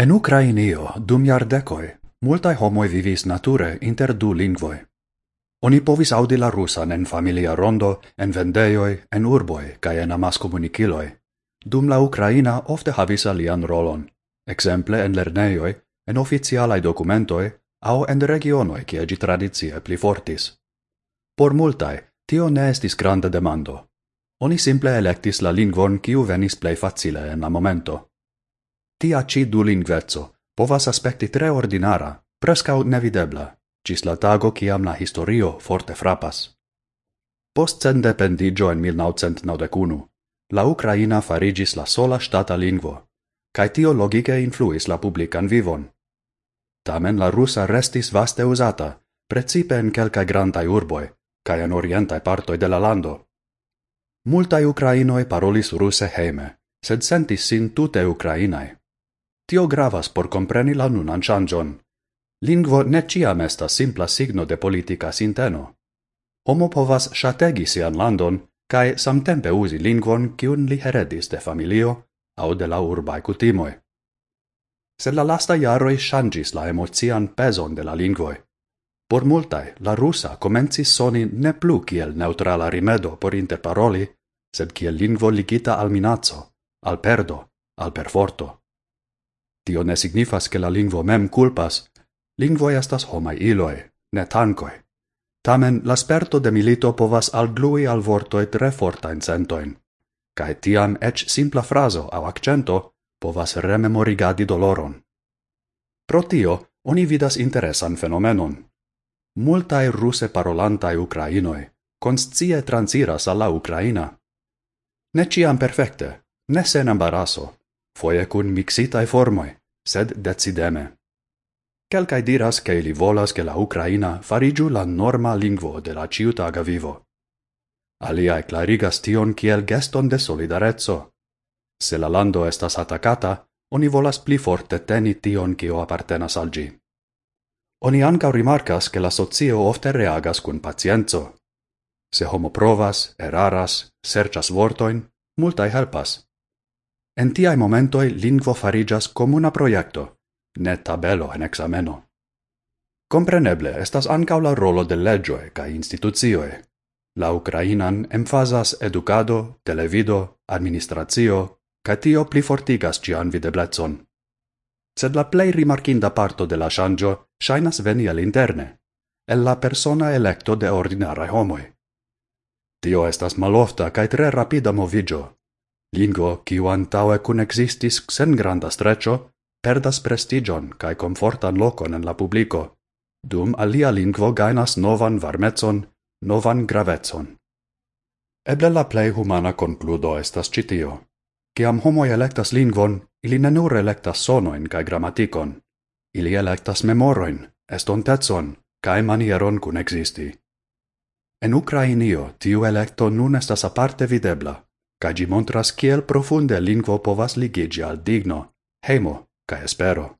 En Ukrainio dum jardecoj multae homoi vivis nature inter du lingvoi. Oni povis audi la rusan en familia rondo, en vendeioi, en urboi, cae en amaskomunikiloj. Dum la Ukraina ofte havis alian rolon, exemple en lerneioi, en oficialaj documentoi, au en regionoi cia gi tradizie pli fortis. Por multae, tio ne estis granda demando. Oni simple electis la lingvon ciu venis plei facile en la momento. Tia ci dulingverzo povas aspekti tre ordinara, prescau nevidebla, cis la tago ciam la historio forte frapas. Post sendependigio en 1991, la Ucraina farigis la sola stata lingvo, cae tio logike influis la publican vivon. Tamen la rusa restis vaste usata, precipe en quelcae grandai urboi, cae en orientae partoi de la lando. Multai Ucrainoi parolis ruse heime, sed sentis sin tute Ucrainae. Tio gravas por compreni la nunan changion. Lingvo ne ciam estas simpla signo de politica sinteno. Homo povas shategi sian landon, cae samtempe usi lingvon cium li heredis de familio au de la urbae cutimoi. Sed la lasta iaroi shangis la emozian peson de la lingvoi. Por multae, la rusa comencis soni ne plu kiel neutrala rimedo por interparoli, sed kiel lingvo ligita al minazzo, al perdo, al perforto. Tio ne signifas che la lingvo mem culpas. Lingvo estas homai iloi, ne tankoi. Tamen, l'asperto de milito povas alglui al vortoi tre fortain centoin. Cae tiam ec simpla fraso au accento povas rememorigadi doloron. Pro tio, oni vidas interesan fenomenon. Multae ruse parolantae Ukrainoi conscie transiras alla Ukraina. Ne ciam perfecte, ne sen embaraso, foie cun mixitae formoi, sed decideme. Quelcae diras che ili volas che la Ucraina farigiu la norma lingvo de la ciutaga vivo. Aliae clarigas tion kiel geston de solidarezzo. Se la lando estas atacata, oni volas pli forte teni tion kio appartenas al gi. Oni anca rimarcas che la socio ofte reagas cun pacienzo. Se homo provas, eraras, serchas vortoin, multae helpas. En tiai momentoi lingvo farigas comuna proiecto, ne tabelo en exameno. Compreneble estas ancau la rolo de legioe ca institucioe. La ukrainan emfasas educado, televido, administracio, ca tio plifortigas cian videblecon. Sed la plei rimarkinda parto de la shangio shainas veni al interne, el la persona electo de ordinare homoi. Tio estas malofta ca tre rapida movigio, Lingo, kiu antaue kun existis sen granda streccio, perdas prestigion cae comfortan locon en la publico, dum alia lingvo gainas novan varmezon, novan gravezon. Eble la plei humana concludo estas citio. Ciam homoi electas lingvon, ili ne nur electas sonoin cae grammaticon, ili electas memoroin, estontetson, cae manieron cun existi. En Ukrainio tiu electo nun estas aparte videbla, ca gi montras kiel profunde lingvo povas ligigi al digno, heimo, ca espero.